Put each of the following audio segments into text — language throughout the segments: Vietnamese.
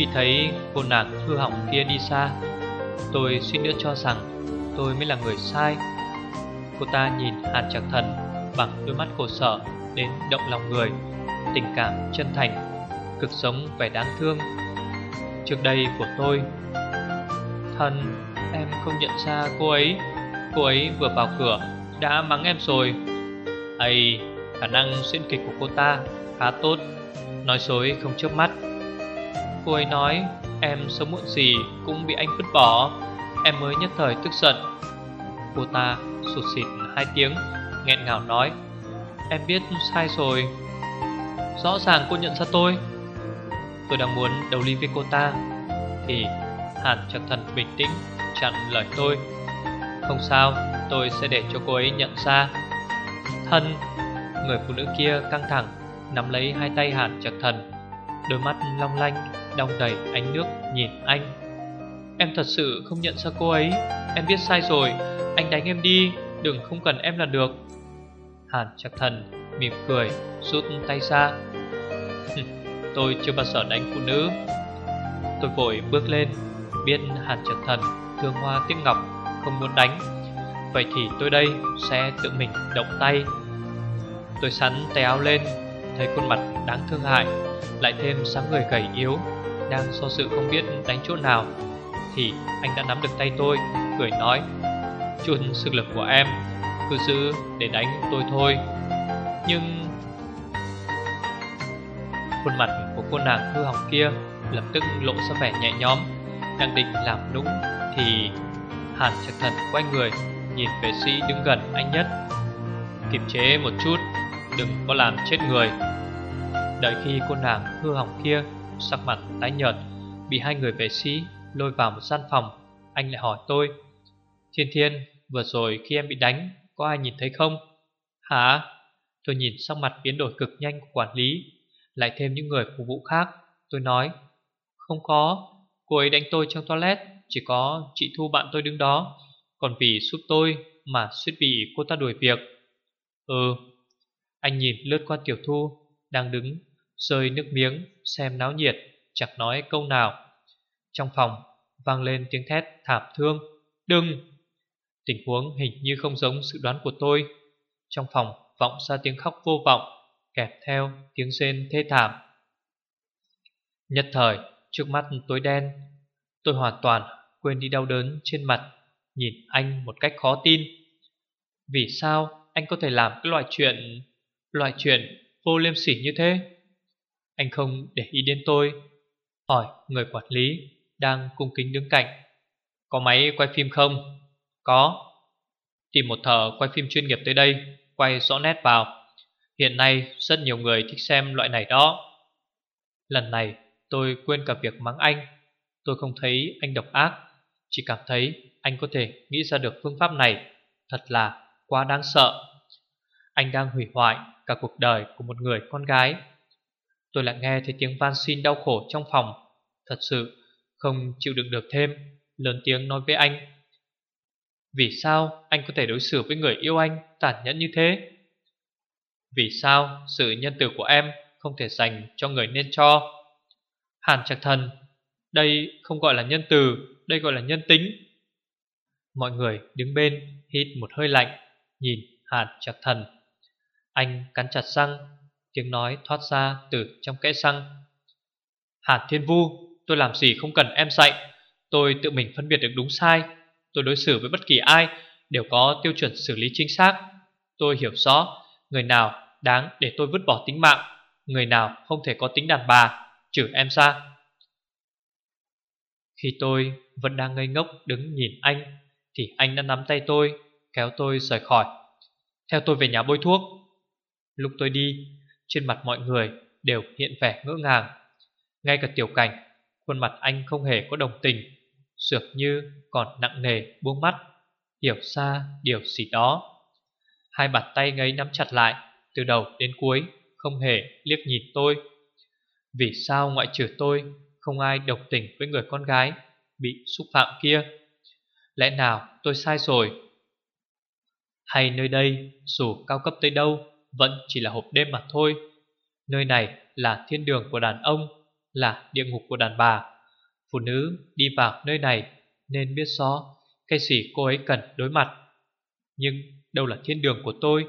khi thấy cô nàng hư hỏng kia đi xa Tôi suy nữa cho rằng tôi mới là người sai. Cô ta nhìn Hàn Trạc Thần bằng đôi mắt khổ sở đến động lòng người Tình cảm chân thành, cực sống vẻ đáng thương. Trước đây của tôi Thần, em không nhận ra cô ấy. Cô ấy vừa vào cửa đã mắng em rồi. Ây, khả năng diễn kịch của cô ta khá tốt. Nói dối không trước mắt. Cô ấy nói, Em sớm muộn gì cũng bị anh vứt bỏ. Em mới nhất thời tức giận. Cô ta sụt xịt hai tiếng, nghẹn ngào nói, Em biết sai rồi. Rõ ràng cô nhận ra tôi. Tôi đang muốn đầu ly với cô ta. Thì Hàn Trạc Thần bình tĩnh chặn lời tôi, Không sao, tôi sẽ để cho cô ấy nhận ra. Thân, Người phụ nữ kia căng thẳng, Nắm lấy hai tay Hàn chặt Thần. Đôi mắt long lanh, Đong đầy ánh nước nhìn anh. Em thật sự không nhận ra cô ấy. Em biết sai rồi. Anh đánh em đi, Đừng không cần em là được. Hàn Trạc Thần mỉm cười, Rút tay ra. Tôi chưa bao giờ đánh phụ nữ. Tôi vội bước lên, Biết Hàn Trạc Thần thương hoa tiếc ngọc, Không muốn đánh. Vậy thì tôi đây sẽ tự mình động tay. Tôi sắn tay áo lên Thấy khuôn mặt đáng thương hại, Lại thêm sáng người gầy yếu, Đang do sự không biết đánh chỗ nào, Thì anh đã nắm được tay tôi, Cười nói chuẩn sức lực của em, Cứ giữ để đánh tôi thôi. Nhưng Khuôn mặt của cô nàng hư hỏng kia Lập tức lộ ra vẻ nhẹ nhõm, Đang định làm đúng Thì Hàn Trạc Thần quay người, Nhìn vệ sĩ đứng gần anh nhất. Kiềm chế một chút, Đừng có làm chết người. Đợi khi cô nàng hư hỏng kia, Sắc mặt tái nhợt, Bị hai người vệ sĩ lôi vào một gian phòng, Anh lại hỏi tôi, Thiên Thiên, vừa rồi khi em bị đánh, Có ai nhìn thấy không? Hả? Tôi nhìn sắc mặt biến đổi cực nhanh của quản lý, Lại thêm những người phục vụ khác. Tôi nói, Không có, Cô ấy đánh tôi trong toilet, Chỉ có chị Thu bạn tôi đứng đó, Còn vì giúp tôi mà suýt bị cô ta đuổi việc. Ừ. Anh nhìn lướt qua Tiểu Thu, Đang đứng rơi nước miếng, Xem náo nhiệt, Chẳng nói câu nào. Trong phòng, vang lên tiếng thét thảm thương. Đừng! Tình huống hình như không giống sự đoán của tôi. Trong phòng vọng ra tiếng khóc vô vọng Kẹp theo tiếng rên thê thảm. Nhất thời, trước mắt tối đen, Tôi hoàn toàn quên đi đau đớn trên mặt, Nhìn anh một cách khó tin. Vì sao anh có thể làm cái loại chuyện Loại chuyện vô liêm sỉ như thế? Anh không để ý đến tôi, Hỏi người quản lý Đang cung kính đứng cạnh. Có máy quay phim không? Có. Tìm một thợ quay phim chuyên nghiệp tới đây, Quay rõ nét vào. Hiện nay rất nhiều người thích xem loại này đó. Lần này tôi quên cả việc mắng anh. Tôi không thấy anh độc ác, Chỉ cảm thấy anh có thể nghĩ ra được phương pháp này. Thật là quá đáng sợ. Anh đang hủy hoại cả cuộc đời của một người con gái. Tôi lại nghe thấy tiếng van xin đau khổ trong phòng. Thật sự, không chịu đựng được thêm, Lớn tiếng nói với anh. Vì sao anh có thể đối xử với người yêu anh tàn nhẫn như thế? Vì sao sự nhân từ của em không thể dành cho người nên cho? Hàn Trạc Thần, Đây không gọi là nhân từ, Đây gọi là nhân tính. Mọi người đứng bên, hít một hơi lạnh, Nhìn Hàn Trạc Thần. Anh cắn chặt răng Tiếng nói thoát ra từ trong kẽ răng Hạt Thiên Vu, Tôi làm gì không cần em dạy? Tôi tự mình phân biệt được đúng sai. Tôi đối xử với bất kỳ ai Đều có tiêu chuẩn xử lý chính xác. Tôi hiểu rõ, Người nào đáng để tôi vứt bỏ tính mạng, Người nào không thể có tính đàn bà, Trừ em ra. Khi tôi vẫn đang ngây ngốc đứng nhìn anh, Thì anh đã nắm tay tôi, Kéo tôi rời khỏi. Theo tôi về nhà bôi thuốc. Lúc tôi đi trên mặt mọi người đều hiện vẻ ngỡ ngàng. Ngay cả tiểu cảnh, Khuôn mặt anh không hề có đồng tình, Dường như còn nặng nề buông mắt, Hiểu xa điều gì đó. Hai bàn tay ngấy nắm chặt lại, Từ đầu đến cuối Không hề liếc nhìn tôi. Vì sao ngoại trừ tôi, Không ai đồng tình với người con gái Bị xúc phạm kia? Lẽ nào tôi sai rồi? Hay nơi đây, Dù cao cấp tới đâu vẫn chỉ là hộp đêm mà thôi. Nơi này là thiên đường của đàn ông, Là địa ngục của đàn bà. Phụ nữ đi vào nơi này Nên biết rõ Cái gì cô ấy cần đối mặt. Nhưng đâu là thiên đường của tôi,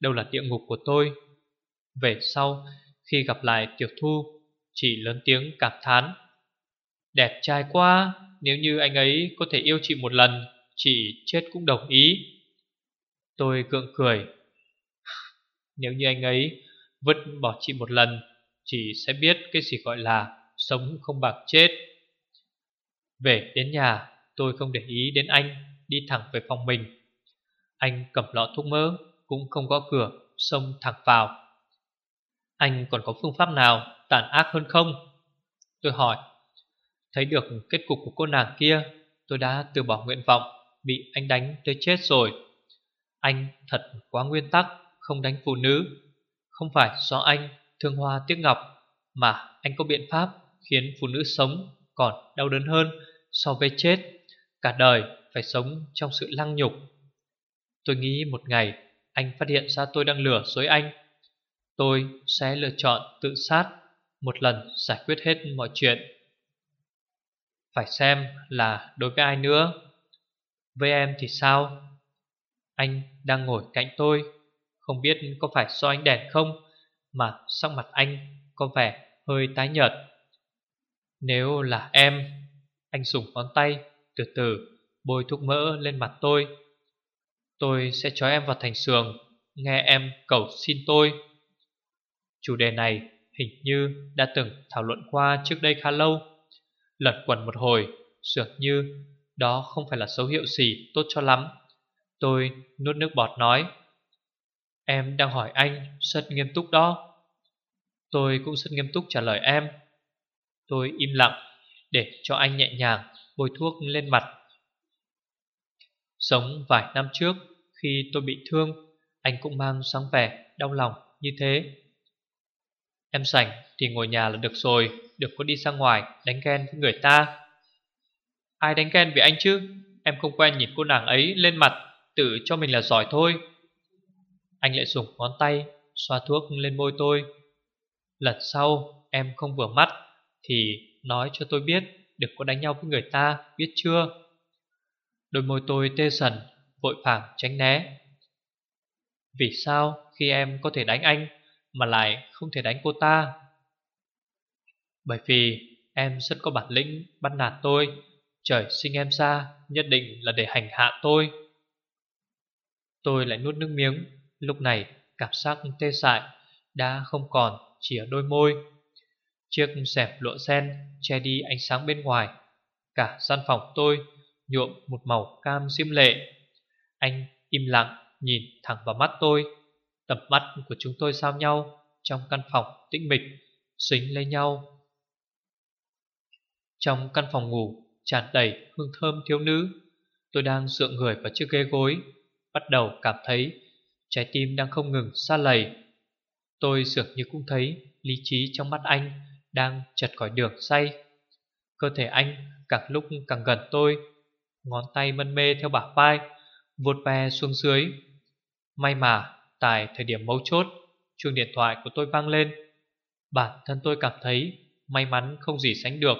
Đâu là địa ngục của tôi? Về sau, Khi gặp lại Tiểu Thu Chỉ lớn tiếng cảm thán. Đẹp trai quá, Nếu như anh ấy có thể yêu chị một lần, Chị chết cũng đồng ý. Tôi gượng cười. Nếu như anh ấy Vứt bỏ chị một lần, Chị sẽ biết cái gì gọi là Sống không bằng chết. Về đến nhà, Tôi không để ý đến anh Đi thẳng về phòng mình. Anh cầm lọ thuốc mỡ, Cũng không có cửa, Xông thẳng vào. Anh còn có phương pháp nào tàn ác hơn không? Tôi hỏi. Thấy được kết cục của cô nàng kia, Tôi đã từ bỏ nguyện vọng Bị anh đánh tới chết rồi. Anh thật quá nguyên tắc. Không đánh phụ nữ. Không phải do anh thương hoa tiếc ngọc, Mà anh có biện pháp Khiến phụ nữ sống còn đau đớn hơn So với chết. Cả đời phải sống trong sự lăng nhục. Tôi nghĩ một ngày Anh phát hiện ra tôi đang lừa dối anh, Tôi sẽ lựa chọn tự sát, Một lần giải quyết hết mọi chuyện. Phải xem là đối với ai nữa. Với em thì sao? Anh đang ngồi cạnh tôi. Không biết có phải do ánh đèn không, Mà sắc mặt anh có vẻ hơi tái nhợt. Nếu là em, Anh dùng ngón tay từ từ bôi thuốc mỡ lên mặt tôi. Tôi sẽ cho em vào thành sườn Nghe em cầu xin tôi. Chủ đề này hình như đã từng thảo luận qua trước đây khá lâu. Lật quần một hồi, Dường như đó không phải là dấu hiệu gì tốt cho lắm. Tôi nuốt nước bọt nói. Em đang hỏi anh rất nghiêm túc đó. Tôi cũng rất nghiêm túc trả lời em. Tôi im lặng để cho anh nhẹ nhàng bôi thuốc lên mặt. Sống vài năm trước, Khi tôi bị thương, Anh cũng mang sáng vẻ đau lòng như thế. Em sảnh thì ngồi nhà là được rồi, Đừng có đi ra ngoài đánh ghen với người ta. Ai đánh ghen với anh chứ? Em không quen nhìn cô nàng ấy lên mặt, Tự cho mình là giỏi thôi. Anh lại dùng ngón tay Xoa thuốc lên môi tôi. Lần sau em không vừa mắt Thì nói cho tôi biết Đừng có đánh nhau với người ta, Biết chưa? Đôi môi tôi tê sần Vội vàng tránh né. Vì sao khi em có thể đánh anh Mà lại không thể đánh cô ta? Bởi vì Em rất có bản lĩnh bắt nạt tôi, Trời sinh em ra Nhất định là để hành hạ tôi. Tôi lại nuốt nước miếng. Lúc này cảm giác tê dại Đã không còn chỉ ở đôi môi Chiếc xẹp lụa sen Che đi ánh sáng bên ngoài Cả gian phòng tôi nhuộm một màu cam diêm lệ. Anh im lặng nhìn thẳng vào mắt tôi. Tầm mắt của chúng tôi giao nhau trong căn phòng tĩnh mịch, xính lấy nhau. Trong căn phòng ngủ tràn đầy hương thơm thiếu nữ, tôi đang dựa người vào chiếc ghế gối, bắt đầu cảm thấy trái tim đang không ngừng xa lầy. Tôi dường như cũng thấy lý trí trong mắt anh đang chật khỏi đường say. Cơ thể anh càng lúc càng gần tôi, Ngón tay mân mê theo bả vai Vụt ve xuống dưới May mà tại thời điểm mấu chốt, Chuông điện thoại của tôi vang lên Bản thân tôi cảm thấy May mắn không gì sánh được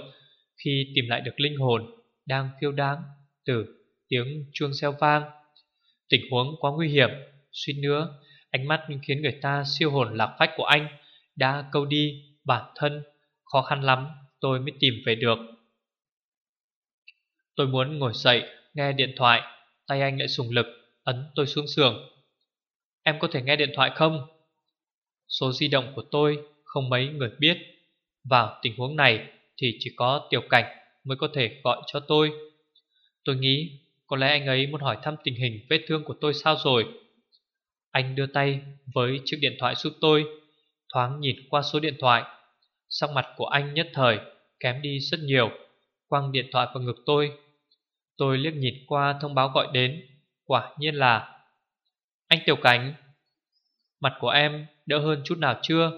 Khi tìm lại được linh hồn Đang phiêu đáng từ tiếng chuông xeo vang Tình huống quá nguy hiểm Suýt nữa. Ánh mắt khiến người ta siêu hồn lạc phách của anh Đã câu đi bản thân. Khó khăn lắm, tôi mới tìm về được. Tôi muốn ngồi dậy, nghe điện thoại. Tay anh lại sùng lực, Ấn tôi xuống giường. Em có thể nghe điện thoại không? Số di động của tôi, không mấy người biết. Vào tình huống này Thì chỉ có tiểu cảnh Mới có thể gọi cho tôi. Tôi nghĩ có lẽ anh ấy muốn hỏi thăm tình hình vết thương của tôi sao rồi? Anh đưa tay với chiếc điện thoại giúp tôi, Thoáng nhìn qua số điện thoại. Sắc mặt của anh nhất thời kém đi rất nhiều, Quăng điện thoại vào ngực tôi. Tôi liếc nhìn qua thông báo gọi đến, Quả nhiên là, Anh Tiểu Cảnh, Mặt của em đỡ hơn chút nào chưa?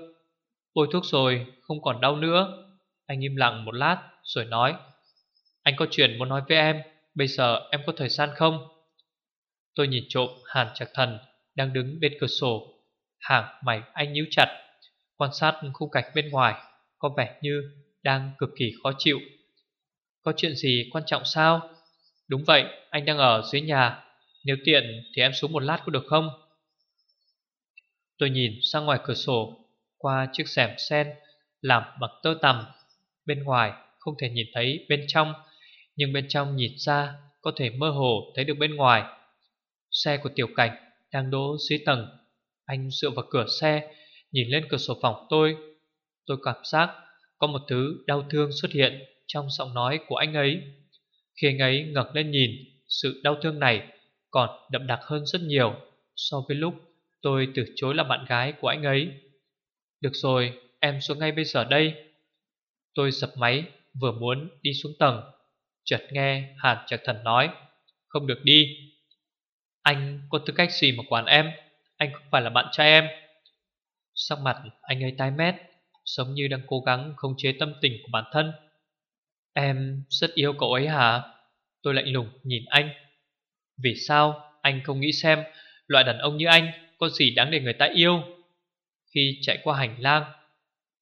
Bôi thuốc rồi Không còn đau nữa. Anh im lặng một lát rồi nói, Anh có chuyện muốn nói với em, Bây giờ em có thời gian không? Tôi nhìn trộm Hàn Trạc Thần đang đứng bên cửa sổ. Hàng mày anh nhíu chặt, Quan sát khung cảnh bên ngoài, Có vẻ như đang cực kỳ khó chịu. Có chuyện gì quan trọng sao? Đúng vậy, anh đang ở dưới nhà. Nếu tiện thì em xuống một lát có được không? Tôi nhìn sang ngoài cửa sổ, Qua chiếc rèm sen Làm bằng tơ tằm. Bên ngoài không thể nhìn thấy bên trong, Nhưng bên trong nhìn ra Có thể mơ hồ thấy được bên ngoài. Xe của tiểu cảnh đang đỗ dưới tầng. Anh dựa vào cửa xe Nhìn lên cửa sổ phòng tôi. Tôi cảm giác có một thứ đau thương xuất hiện Trong giọng nói của anh ấy. Khi anh ấy ngẩng lên nhìn Sự đau thương này còn đậm đặc hơn rất nhiều So với lúc tôi từ chối là bạn gái của anh ấy. Được rồi, em xuống ngay bây giờ đây. Tôi sập máy vừa muốn đi xuống tầng Chợt nghe Hàn Trạc Thần nói Không được đi. Anh có tư cách gì mà quản em? Anh không phải là bạn trai em. Sắc mặt anh ấy tái mét, Giống như đang cố gắng khống chế tâm tình của bản thân. Em rất yêu cậu ấy hả? Tôi lạnh lùng nhìn anh. Vì sao? Anh không nghĩ xem Loại đàn ông như anh Có gì đáng để người ta yêu. Khi chạy qua hành lang,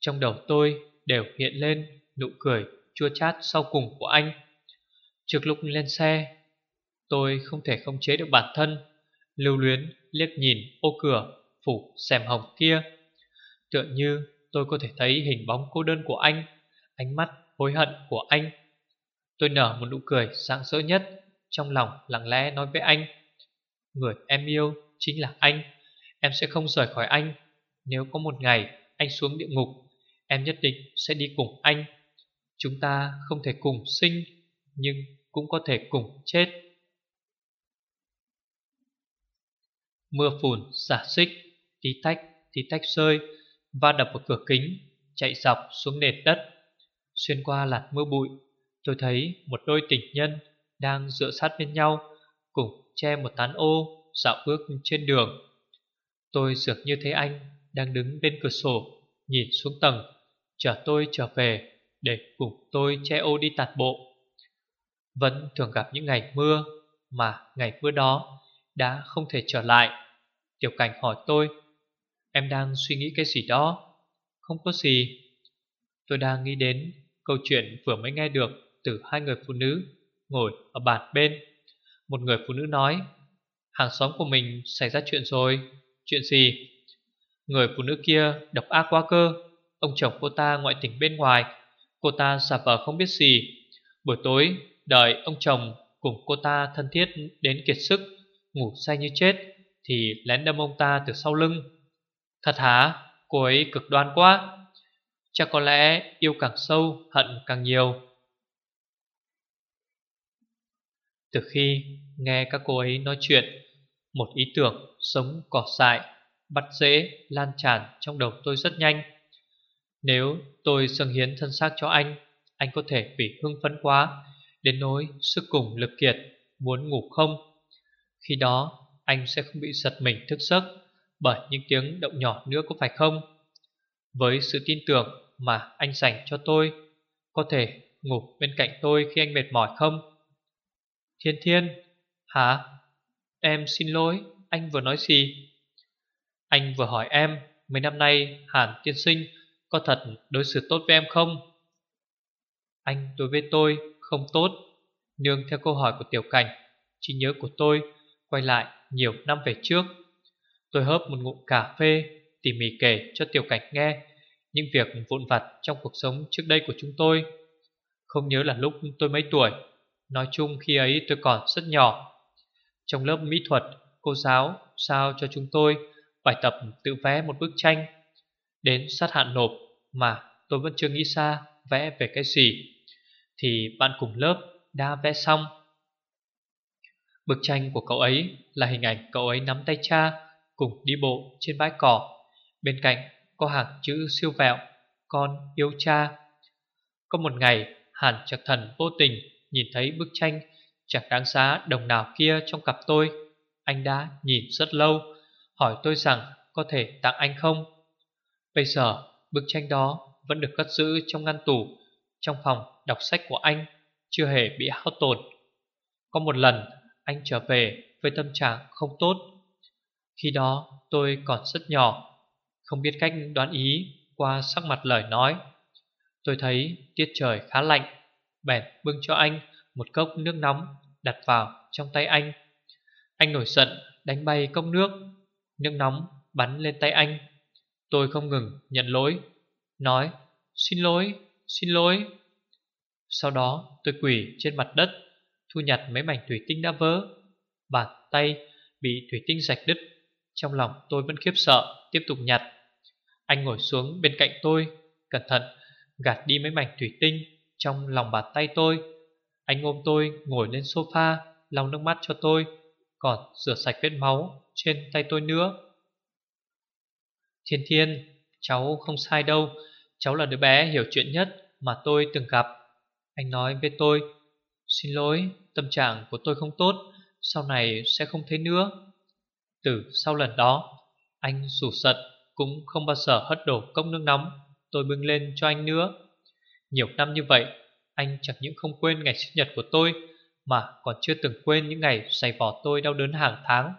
Trong đầu tôi đều hiện lên Nụ cười chua chát sau cùng của anh. Trước lúc lên xe Tôi không thể khống chế được bản thân. Lưu luyến liếc nhìn ô cửa, Phủ xèm hồng kia. Tựa như tôi có thể thấy hình bóng cô đơn của anh, Ánh mắt hối hận của anh. Tôi nở một nụ cười sáng sỡ nhất, Trong lòng lặng lẽ nói với anh, Người em yêu chính là anh, Em sẽ không rời khỏi anh. Nếu có một ngày anh xuống địa ngục, Em nhất định sẽ đi cùng anh. Chúng ta không thể cùng sinh, Nhưng cũng có thể cùng chết. Mưa phùn xả xích Tí tách, tí tách rơi Va đập vào cửa kính Chạy dọc xuống nền đất. Xuyên qua làn mưa bụi Tôi thấy một đôi tình nhân Đang dựa sát bên nhau Cùng che một tán ô Dạo bước trên đường. Tôi dường như thấy anh Đang đứng bên cửa sổ Nhìn xuống tầng Chờ tôi trở về Để cùng tôi che ô đi tạt bộ. Vẫn thường gặp những ngày mưa Mà ngày mưa đó Đã không thể trở lại. Tiểu cảnh hỏi tôi, Em đang suy nghĩ cái gì đó? Không có gì. Tôi đang nghĩ đến câu chuyện vừa mới nghe được Từ hai người phụ nữ Ngồi ở bàn bên. Một người phụ nữ nói, Hàng xóm của mình xảy ra chuyện rồi. Chuyện gì? Người phụ nữ kia độc ác quá cơ. Ông chồng cô ta ngoại tình bên ngoài. Cô ta giả vờ không biết gì. Buổi tối, đợi ông chồng Cùng cô ta thân thiết đến kiệt sức, Ngủ say như chết. Thì lén đâm ông ta từ sau lưng. Thật hả? Cô ấy cực đoan quá. Chắc có lẽ yêu càng sâu, Hận càng nhiều. Từ khi nghe các cô ấy nói chuyện, Một ý tưởng sống cỏ dại, Bắt dễ lan tràn trong đầu tôi rất nhanh. Nếu tôi dâng hiến thân xác cho anh Anh có thể vì hưng phấn quá, Đến nỗi sức cùng lực kiệt Muốn ngủ không? Khi đó anh sẽ không bị giật mình thức giấc bởi những tiếng động nhỏ nữa có phải không? Với sự tin tưởng mà anh dành cho tôi, có thể ngủ bên cạnh tôi khi anh mệt mỏi không? Thiên Thiên, hả? Em xin lỗi, anh vừa nói gì? Anh vừa hỏi em, mấy năm nay Hàn tiên sinh có thật đối xử tốt với em không? Anh đối với tôi không tốt, nương theo câu hỏi của Tiểu Cảnh, trí nhớ của tôi quay lại nhiều năm về trước. Tôi hớp một ngụm cà phê, Tỉ mỉ kể cho tiểu cảnh nghe Những việc vụn vặt trong cuộc sống trước đây của chúng tôi. Không nhớ là lúc tôi mấy tuổi, Nói chung khi ấy tôi còn rất nhỏ. Trong lớp mỹ thuật, Cô giáo sao cho chúng tôi Bài tập tự vẽ một bức tranh. Đến sát hạn nộp Mà tôi vẫn chưa nghĩ xa Vẽ về cái gì, Thì bạn cùng lớp đã vẽ xong. Bức tranh của cậu ấy là hình ảnh cậu ấy nắm tay cha cùng đi bộ trên bãi cỏ. Bên cạnh có hàng chữ siêu vẹo, con yêu cha. Có một ngày, Hàn Trạc Thần vô tình nhìn thấy bức tranh chẳng đáng giá đồng nào kia trong cặp tôi. Anh đã nhìn rất lâu, Hỏi tôi rằng có thể tặng anh không? Bây giờ, bức tranh đó vẫn được cất giữ trong ngăn tủ, Trong phòng đọc sách của anh, Chưa hề bị hao tổn. Có một lần anh trở về với tâm trạng không tốt. Khi đó tôi còn rất nhỏ Không biết cách đoán ý qua sắc mặt lời nói. Tôi thấy tiết trời khá lạnh Bèn bưng cho anh một cốc nước nóng đặt vào trong tay anh. Anh nổi giận đánh bay cốc nước Nước nóng bắn lên tay anh. Tôi không ngừng nhận lỗi Nói xin lỗi, xin lỗi. Sau đó tôi quỳ trên mặt đất Thu nhặt mấy mảnh thủy tinh đã vỡ. Bàn tay bị thủy tinh rạch đứt. Trong lòng tôi vẫn khiếp sợ, Tiếp tục nhặt. Anh ngồi xuống bên cạnh tôi, Cẩn thận gạt đi mấy mảnh thủy tinh Trong lòng bàn tay tôi. Anh ôm tôi ngồi lên sofa, lau nước mắt cho tôi, Còn rửa sạch vết máu trên tay tôi nữa. Thiên thiên, Cháu không sai đâu. Cháu là đứa bé hiểu chuyện nhất Mà tôi từng gặp. Anh nói với tôi, Xin lỗi tâm trạng của tôi không tốt, Sau này sẽ không thấy nữa. Từ sau lần đó, Anh rủ sật Cũng không bao giờ hất đổ cốc nước nóng, Tôi bưng lên cho anh nữa. Nhiều năm như vậy, Anh chẳng những không quên ngày sinh nhật của tôi, Mà còn chưa từng quên những ngày Giày vỏ tôi đau đớn hàng tháng.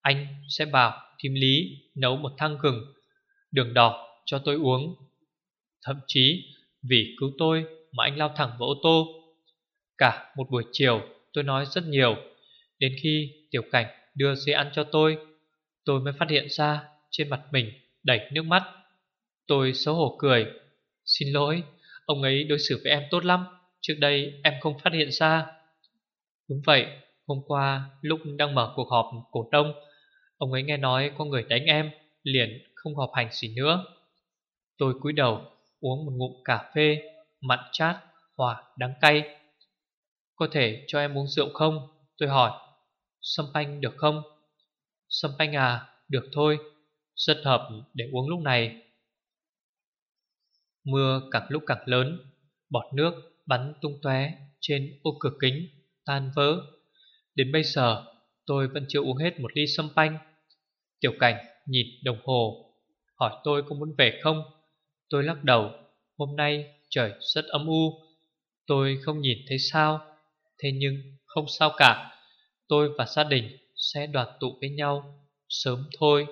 Anh sẽ bảo Thím Lý nấu một thang gừng, Đường đỏ cho tôi uống. Thậm chí vì cứu tôi Mà anh lao thẳng vào ô tô. Cả một buổi chiều tôi nói rất nhiều. Đến khi tiểu cảnh đưa dế ăn cho tôi Tôi mới phát hiện ra Trên mặt mình đầy nước mắt. Tôi xấu hổ cười. Xin lỗi Ông ấy đối xử với em tốt lắm. Trước đây em không phát hiện ra. Đúng vậy Hôm qua lúc đang mở cuộc họp cổ đông Ông ấy nghe nói có người đánh em Liền không họp hành gì nữa. Tôi cúi đầu uống một ngụm cà phê Mặn chát, hòa, đắng cay. Có thể cho em uống rượu không? Tôi hỏi. Sâm panh được không? Sâm panh à, được thôi. Rất hợp để uống lúc này. Mưa càng lúc càng lớn. Bọt nước bắn tung tóe trên ô cửa kính Tan vỡ. Đến bây giờ tôi vẫn chưa uống hết một ly sâm panh. Tiểu cảnh nhìn đồng hồ Hỏi tôi có muốn về không? Tôi lắc đầu. Hôm nay trời rất âm u. Tôi không nhìn thấy sao. Thế nhưng không sao cả. Tôi và gia đình sẽ đoàn tụ với nhau Sớm thôi.